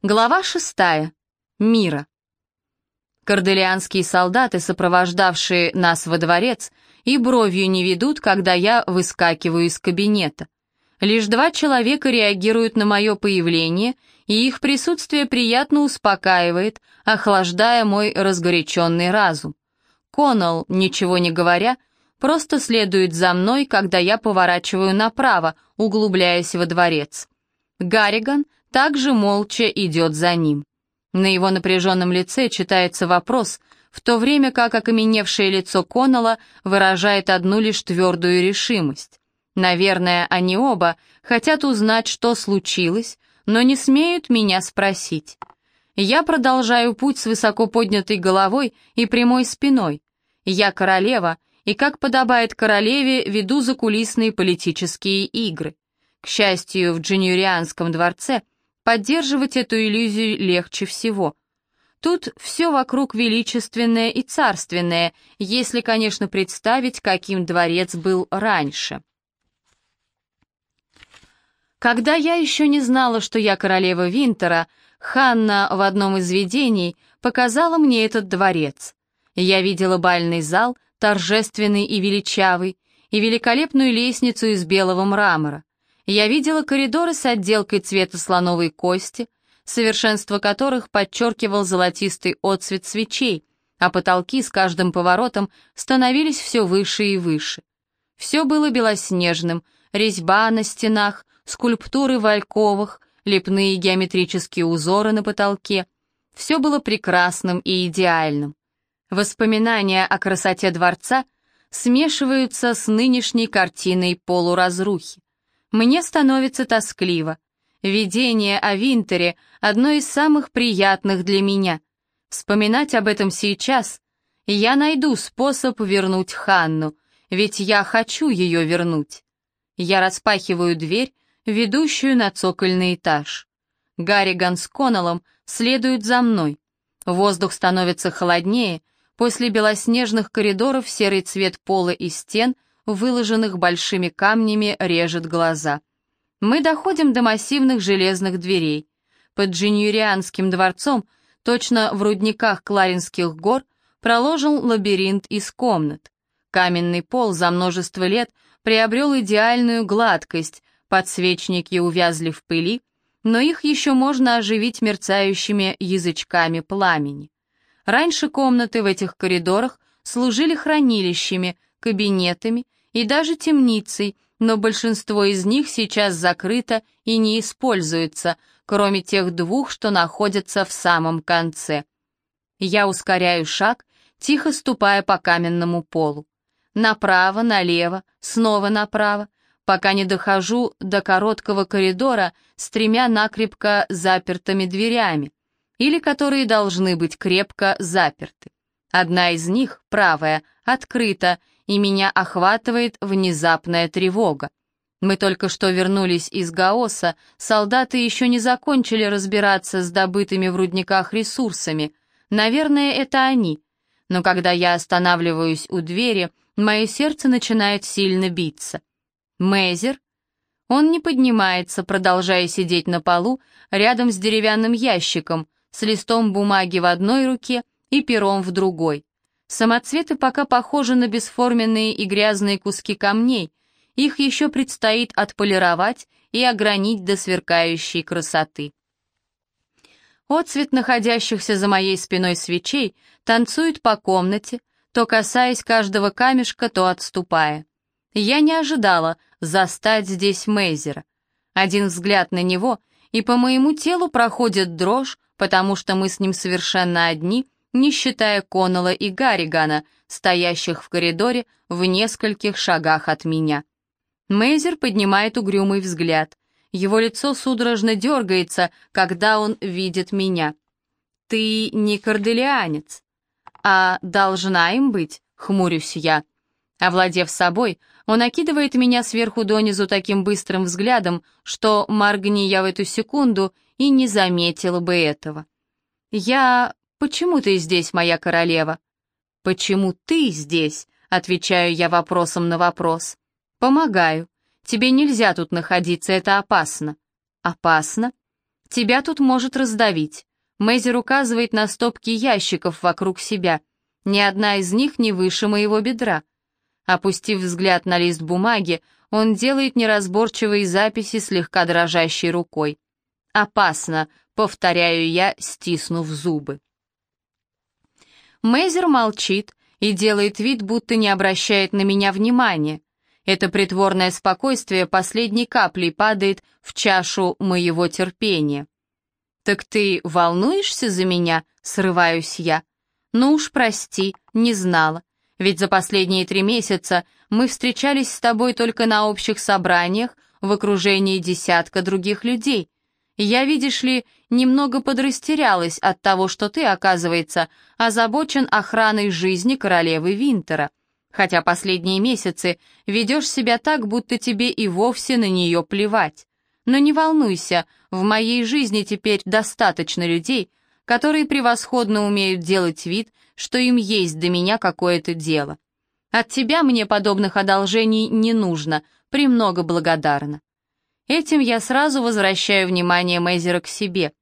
Глава шестая. Мира. Корделианские солдаты, сопровождавшие нас во дворец, и бровью не ведут, когда я выскакиваю из кабинета. Лишь два человека реагируют на мое появление, и их присутствие приятно успокаивает, охлаждая мой разгоряченный разум. Коннелл, ничего не говоря, просто следует за мной, когда я поворачиваю направо, углубляясь во дворец. Гарриган — также молча идет за ним. На его напряженном лице читается вопрос, в то время как окаменевшее лицо Коннелла выражает одну лишь твердую решимость. Наверное, они оба хотят узнать, что случилось, но не смеют меня спросить. Я продолжаю путь с высоко поднятой головой и прямой спиной. Я королева, и, как подобает королеве, веду закулисные политические игры. К счастью, в Джинюрианском дворце – Поддерживать эту иллюзию легче всего. Тут все вокруг величественное и царственное, если, конечно, представить, каким дворец был раньше. Когда я еще не знала, что я королева Винтера, Ханна в одном из видений показала мне этот дворец. Я видела бальный зал, торжественный и величавый, и великолепную лестницу из белого мрамора. Я видела коридоры с отделкой цвета слоновой кости, совершенство которых подчеркивал золотистый отцвет свечей, а потолки с каждым поворотом становились все выше и выше. Все было белоснежным, резьба на стенах, скульптуры в альковах, лепные геометрические узоры на потолке. Все было прекрасным и идеальным. Воспоминания о красоте дворца смешиваются с нынешней картиной полуразрухи. Мне становится тоскливо. Видение о Винтере — одно из самых приятных для меня. Вспоминать об этом сейчас я найду способ вернуть Ханну, ведь я хочу ее вернуть. Я распахиваю дверь, ведущую на цокольный этаж. Гарриган с Коннеллом следуют за мной. Воздух становится холоднее, после белоснежных коридоров серый цвет пола и стен — выложенных большими камнями, режет глаза. Мы доходим до массивных железных дверей. Под Джиньюрианским дворцом, точно в рудниках Кларинских гор, проложен лабиринт из комнат. Каменный пол за множество лет приобрел идеальную гладкость, подсвечники увязли в пыли, но их еще можно оживить мерцающими язычками пламени. Раньше комнаты в этих коридорах служили хранилищами, кабинетами и даже темницей, но большинство из них сейчас закрыто и не используется, кроме тех двух, что находятся в самом конце. Я ускоряю шаг, тихо ступая по каменному полу. Направо, налево, снова направо, пока не дохожу до короткого коридора с тремя накрепко запертыми дверями, или которые должны быть крепко заперты. Одна из них, правая, открыта, и меня охватывает внезапная тревога. Мы только что вернулись из Гаоса, солдаты еще не закончили разбираться с добытыми в рудниках ресурсами. Наверное, это они. Но когда я останавливаюсь у двери, мое сердце начинает сильно биться. Мейзер? Он не поднимается, продолжая сидеть на полу рядом с деревянным ящиком, с листом бумаги в одной руке и пером в другой. Самоцветы пока похожи на бесформенные и грязные куски камней, их еще предстоит отполировать и огранить до сверкающей красоты. Отцвет находящихся за моей спиной свечей танцует по комнате, то касаясь каждого камешка, то отступая. Я не ожидала застать здесь Мейзера. Один взгляд на него, и по моему телу проходит дрожь, потому что мы с ним совершенно одни — не считая Коннелла и Гарригана, стоящих в коридоре в нескольких шагах от меня. Мейзер поднимает угрюмый взгляд. Его лицо судорожно дергается, когда он видит меня. «Ты не корделианец». «А должна им быть?» — хмурюсь я. Овладев собой, он окидывает меня сверху донизу таким быстрым взглядом, что, моргни я в эту секунду, и не заметила бы этого. «Я «Почему ты здесь, моя королева?» «Почему ты здесь?» — отвечаю я вопросом на вопрос. «Помогаю. Тебе нельзя тут находиться, это опасно». «Опасно?» Тебя тут может раздавить. Мейзер указывает на стопки ящиков вокруг себя. Ни одна из них не выше моего бедра. Опустив взгляд на лист бумаги, он делает неразборчивые записи слегка дрожащей рукой. «Опасно», — повторяю я, стиснув зубы. Мейзер молчит и делает вид, будто не обращает на меня внимания. Это притворное спокойствие последней каплей падает в чашу моего терпения. «Так ты волнуешься за меня?» — срываюсь я. «Ну уж прости, не знала. Ведь за последние три месяца мы встречались с тобой только на общих собраниях в окружении десятка других людей. Я, видишь ли, немного подрастерялась от того, что ты, оказывается, озабочен охраной жизни королевы Винтера хотя последние месяцы ведешь себя так, будто тебе и вовсе на нее плевать. Но не волнуйся, в моей жизни теперь достаточно людей, которые превосходно умеют делать вид, что им есть до меня какое-то дело. От тебя мне подобных одолжений не нужно, премного благодарна. Этим я сразу возвращаю внимание Мейзера к себе.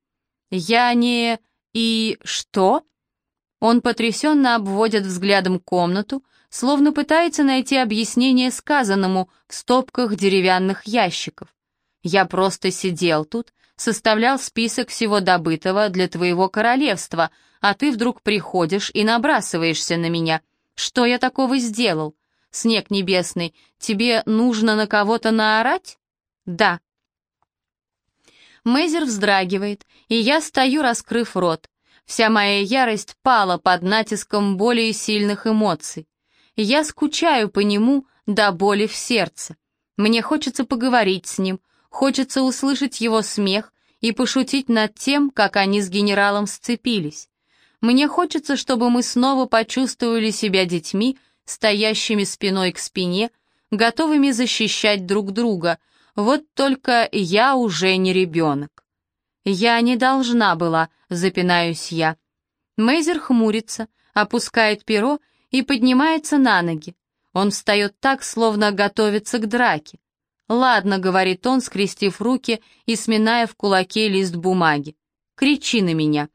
Я не... и... что? Он потрясенно обводит взглядом комнату, словно пытается найти объяснение сказанному в стопках деревянных ящиков. Я просто сидел тут, составлял список всего добытого для твоего королевства, а ты вдруг приходишь и набрасываешься на меня. Что я такого сделал? Снег небесный, тебе нужно на кого-то наорать? Да. Мейзер вздрагивает, и я стою, раскрыв рот. Вся моя ярость пала под натиском более сильных эмоций. Я скучаю по нему до боли в сердце. Мне хочется поговорить с ним, хочется услышать его смех и пошутить над тем, как они с генералом сцепились. Мне хочется, чтобы мы снова почувствовали себя детьми, стоящими спиной к спине, готовыми защищать друг друга. Вот только я уже не ребенок. Я не должна была, запинаюсь я. Мейзер хмурится, опускает перо и поднимается на ноги. Он встает так, словно готовится к драке. «Ладно», — говорит он, скрестив руки и сминая в кулаке лист бумаги. «Кричи на меня».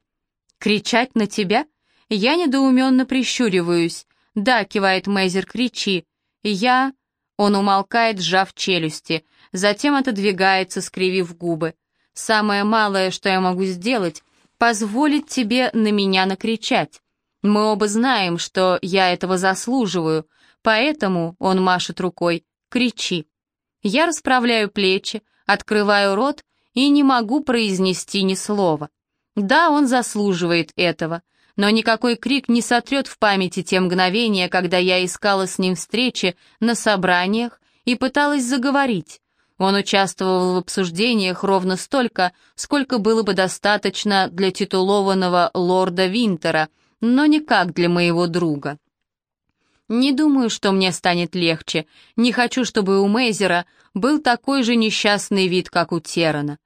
«Кричать на тебя?» Я недоуменно прищуриваюсь. «Да», — кивает Мейзер, — «кричи». «Я...» Он умолкает, сжав челюсти, затем отодвигается, скривив губы. «Самое малое, что я могу сделать, позволить тебе на меня накричать. Мы оба знаем, что я этого заслуживаю, поэтому, он машет рукой, кричи. Я расправляю плечи, открываю рот и не могу произнести ни слова. Да, он заслуживает этого, но никакой крик не сотрет в памяти те мгновения, когда я искала с ним встречи на собраниях и пыталась заговорить. Он участвовал в обсуждениях ровно столько, сколько было бы достаточно для титулованного лорда Винтера — но никак для моего друга. Не думаю, что мне станет легче. Не хочу, чтобы у Мейзера был такой же несчастный вид, как у Терана.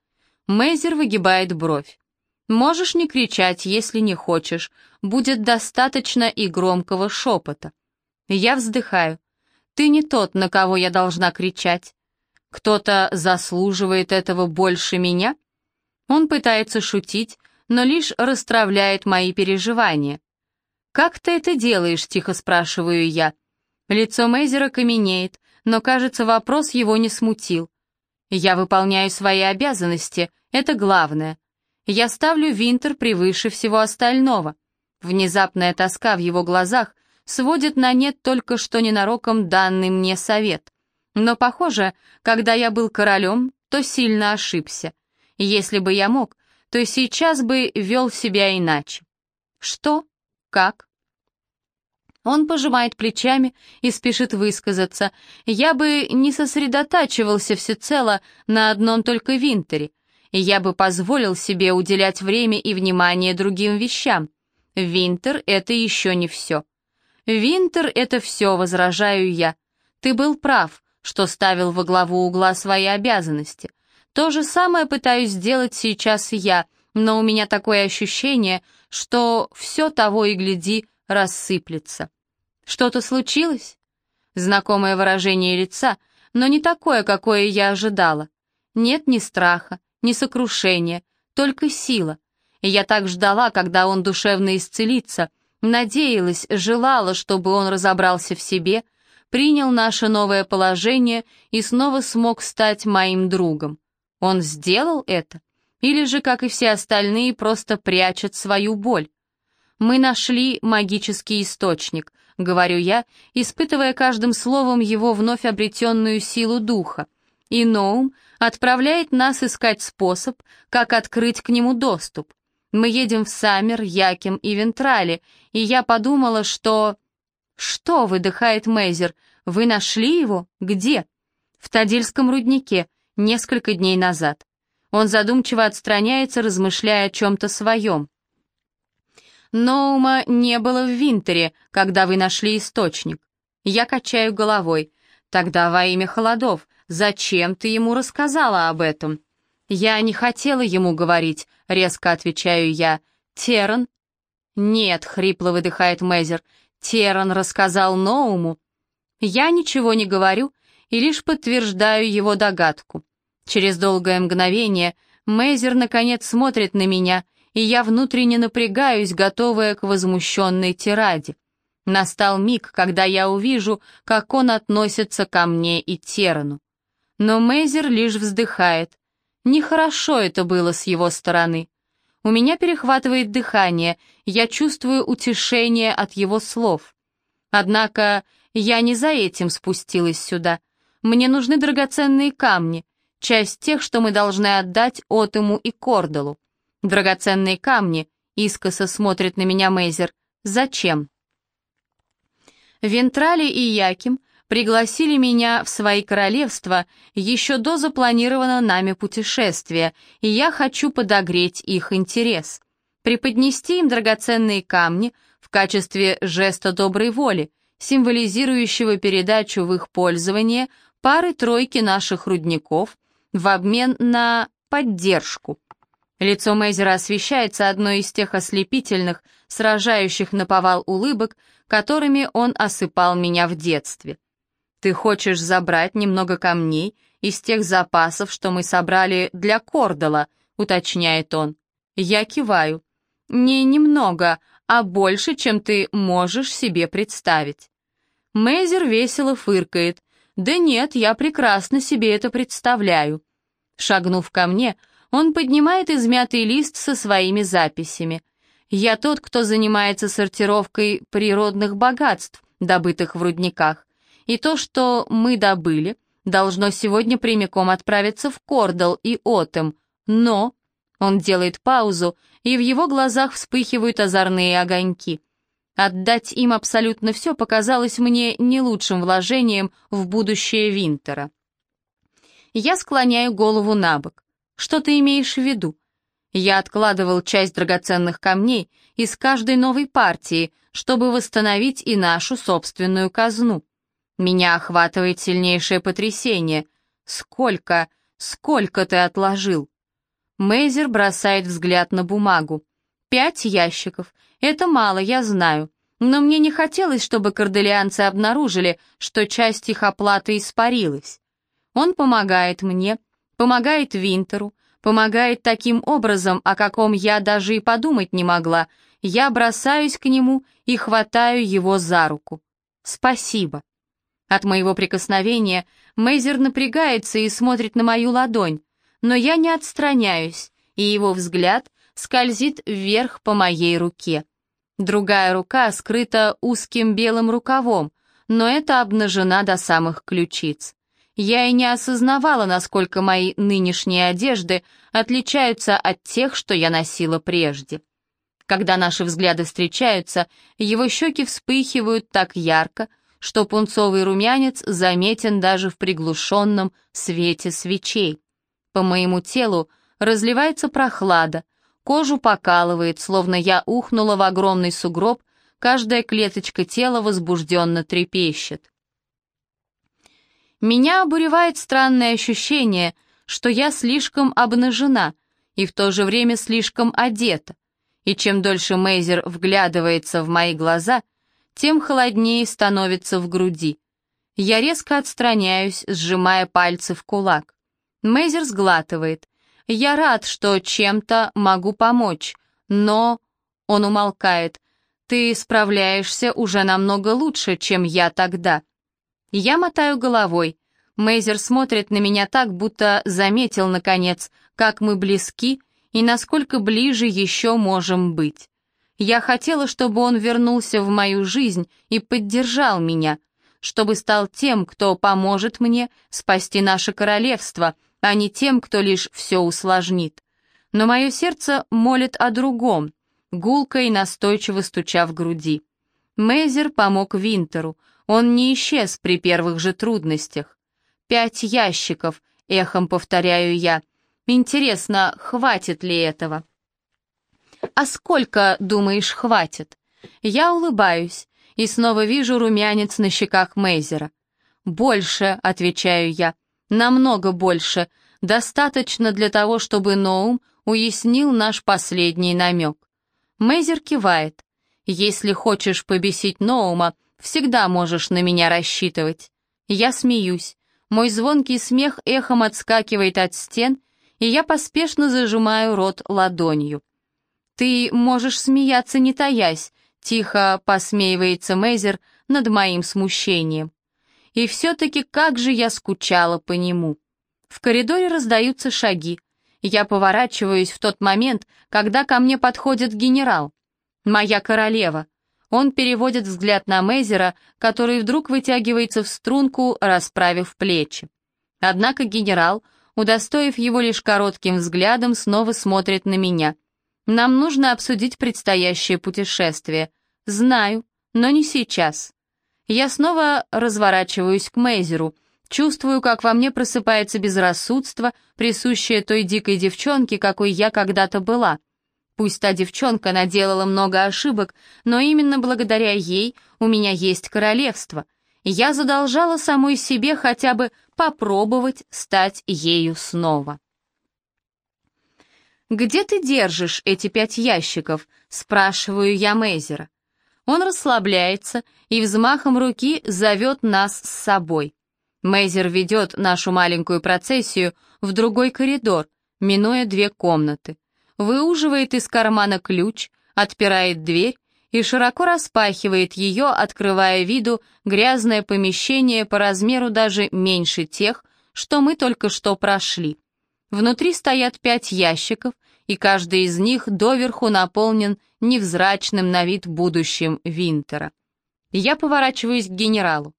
Мейзер выгибает бровь. Можешь не кричать, если не хочешь. Будет достаточно и громкого шепота. Я вздыхаю. Ты не тот, на кого я должна кричать. Кто-то заслуживает этого больше меня? Он пытается шутить, но лишь расстравляет мои переживания. «Как ты это делаешь?» — тихо спрашиваю я. Лицо Мейзера каменеет, но, кажется, вопрос его не смутил. «Я выполняю свои обязанности, это главное. Я ставлю Винтер превыше всего остального». Внезапная тоска в его глазах сводит на нет только что ненароком данный мне совет. Но, похоже, когда я был королем, то сильно ошибся. Если бы я мог, то сейчас бы вел себя иначе. Что? Как? Он пожимает плечами и спешит высказаться. Я бы не сосредотачивался всецело на одном только Винтере. Я бы позволил себе уделять время и внимание другим вещам. Винтер — это еще не все. Винтер — это все, возражаю я. Ты был прав, что ставил во главу угла свои обязанности. То же самое пытаюсь сделать сейчас я, но у меня такое ощущение, что все того и гляди рассыплется. Что-то случилось? Знакомое выражение лица, но не такое, какое я ожидала. Нет ни страха, ни сокрушения, только сила. И я так ждала, когда он душевно исцелится, надеялась, желала, чтобы он разобрался в себе, принял наше новое положение и снова смог стать моим другом. Он сделал это? Или же, как и все остальные, просто прячет свою боль? Мы нашли магический источник, говорю я, испытывая каждым словом его вновь обретенную силу духа. И Ноум отправляет нас искать способ, как открыть к нему доступ. Мы едем в Саммер, Яким и Вентрали, и я подумала, что... «Что?» — выдыхает Мейзер. «Вы нашли его? Где?» «В Тадильском руднике, несколько дней назад». Он задумчиво отстраняется, размышляя о чем-то своем. Ноума не было в Винтере, когда вы нашли источник. Я качаю головой. Тогда во имя холодов, зачем ты ему рассказала об этом? Я не хотела ему говорить, резко отвечаю я. Теран? Нет, хрипло выдыхает Мейзер. Теран рассказал Ноуму. Я ничего не говорю и лишь подтверждаю его догадку. Через долгое мгновение Мейзер наконец смотрит на меня — и я внутренне напрягаюсь, готовая к возмущенной тираде. Настал миг, когда я увижу, как он относится ко мне и Терану. Но Мейзер лишь вздыхает. Нехорошо это было с его стороны. У меня перехватывает дыхание, я чувствую утешение от его слов. Однако я не за этим спустилась сюда. Мне нужны драгоценные камни, часть тех, что мы должны отдать Отому и Кордалу. Драгоценные камни, искоса смотрит на меня Мейзер. Зачем? Вентрали и Яким пригласили меня в свои королевства еще до запланированного нами путешествия, и я хочу подогреть их интерес. Преподнести им драгоценные камни в качестве жеста доброй воли, символизирующего передачу в их пользование пары-тройки наших рудников в обмен на поддержку. Лицо Мейзера освещается одной из тех ослепительных, сражающих на повал улыбок, которыми он осыпал меня в детстве. «Ты хочешь забрать немного камней из тех запасов, что мы собрали для Кордала», — уточняет он. Я киваю. «Не немного, а больше, чем ты можешь себе представить». Мейзер весело фыркает. «Да нет, я прекрасно себе это представляю». Шагнув ко мне, — он поднимает измятый лист со своими записями. «Я тот, кто занимается сортировкой природных богатств, добытых в рудниках. И то, что мы добыли, должно сегодня прямиком отправиться в Кордал и Отем. Но...» Он делает паузу, и в его глазах вспыхивают озорные огоньки. Отдать им абсолютно все показалось мне не лучшим вложением в будущее Винтера. Я склоняю голову на бок. Что ты имеешь в виду? Я откладывал часть драгоценных камней из каждой новой партии, чтобы восстановить и нашу собственную казну. Меня охватывает сильнейшее потрясение. Сколько, сколько ты отложил? Мейзер бросает взгляд на бумагу. Пять ящиков. Это мало, я знаю. Но мне не хотелось, чтобы корделианцы обнаружили, что часть их оплаты испарилась. Он помогает мне, Помогает Винтеру, помогает таким образом, о каком я даже и подумать не могла. Я бросаюсь к нему и хватаю его за руку. Спасибо. От моего прикосновения Мейзер напрягается и смотрит на мою ладонь, но я не отстраняюсь, и его взгляд скользит вверх по моей руке. Другая рука скрыта узким белым рукавом, но это обнажена до самых ключиц. Я и не осознавала, насколько мои нынешние одежды отличаются от тех, что я носила прежде. Когда наши взгляды встречаются, его щеки вспыхивают так ярко, что пунцовый румянец заметен даже в приглушенном свете свечей. По моему телу разливается прохлада, кожу покалывает, словно я ухнула в огромный сугроб, каждая клеточка тела возбужденно трепещет. Меня обуревает странное ощущение, что я слишком обнажена и в то же время слишком одета. И чем дольше Мейзер вглядывается в мои глаза, тем холоднее становится в груди. Я резко отстраняюсь, сжимая пальцы в кулак. Мейзер сглатывает. Я рад, что чем-то могу помочь, но...» Он умолкает. «Ты справляешься уже намного лучше, чем я тогда». Я мотаю головой. Мейзер смотрит на меня так, будто заметил, наконец, как мы близки и насколько ближе еще можем быть. Я хотела, чтобы он вернулся в мою жизнь и поддержал меня, чтобы стал тем, кто поможет мне спасти наше королевство, а не тем, кто лишь все усложнит. Но мое сердце молит о другом, гулко и настойчиво стуча в груди. Мейзер помог Винтеру, он не исчез при первых же трудностях. «Пять ящиков», — эхом повторяю я. «Интересно, хватит ли этого?» «А сколько, думаешь, хватит?» Я улыбаюсь и снова вижу румянец на щеках Мейзера. «Больше», — отвечаю я, — «намного больше. Достаточно для того, чтобы Ноум уяснил наш последний намек». Мейзер кивает. «Если хочешь побесить Ноума, всегда можешь на меня рассчитывать». Я смеюсь. Мой звонкий смех эхом отскакивает от стен, и я поспешно зажимаю рот ладонью. «Ты можешь смеяться, не таясь», — тихо посмеивается Мейзер над моим смущением. И все-таки как же я скучала по нему. В коридоре раздаются шаги. Я поворачиваюсь в тот момент, когда ко мне подходит генерал. «Моя королева». Он переводит взгляд на Мейзера, который вдруг вытягивается в струнку, расправив плечи. Однако генерал, удостоив его лишь коротким взглядом, снова смотрит на меня — нам нужно обсудить предстоящее путешествие. Знаю, но не сейчас. Я снова разворачиваюсь к Мейзеру, чувствую, как во мне просыпается безрассудство, присущее той дикой девчонке, какой я когда-то была. Пусть та девчонка наделала много ошибок, но именно благодаря ей у меня есть королевство. Я задолжала самой себе хотя бы попробовать стать ею снова. «Где ты держишь эти пять ящиков?» — спрашиваю я Мейзера. Он расслабляется и взмахом руки зовет нас с собой. Мейзер ведет нашу маленькую процессию в другой коридор, минуя две комнаты. Выуживает из кармана ключ, отпирает дверь и широко распахивает ее, открывая виду грязное помещение по размеру даже меньше тех, что мы только что прошли. Внутри стоят пять ящиков, и каждый из них доверху наполнен невзрачным на вид будущим Винтера. Я поворачиваюсь к генералу.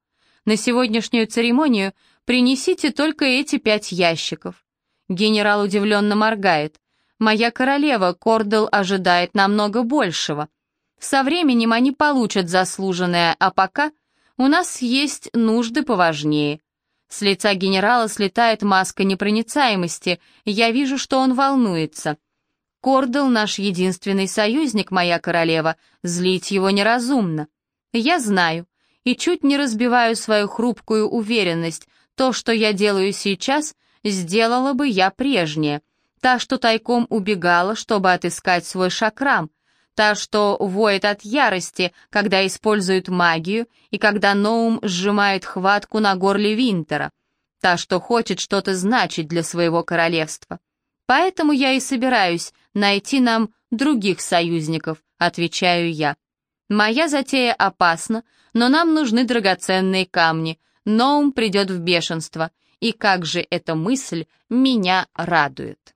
На сегодняшнюю церемонию принесите только эти пять ящиков. Генерал удивленно моргает. Моя королева Кордел ожидает намного большего. Со временем они получат заслуженное, а пока у нас есть нужды поважнее. С лица генерала слетает маска непроницаемости, я вижу, что он волнуется. Кордел наш единственный союзник, моя королева, злить его неразумно. Я знаю, и чуть не разбиваю свою хрупкую уверенность, то, что я делаю сейчас, сделала бы я прежнее. Та, что тайком убегала, чтобы отыскать свой шакрам, Та, что воет от ярости, когда использует магию и когда Ноум сжимает хватку на горле Винтера. Та, что хочет что-то значить для своего королевства. Поэтому я и собираюсь найти нам других союзников, отвечаю я. Моя затея опасна, но нам нужны драгоценные камни. Ноум придет в бешенство, и как же эта мысль меня радует.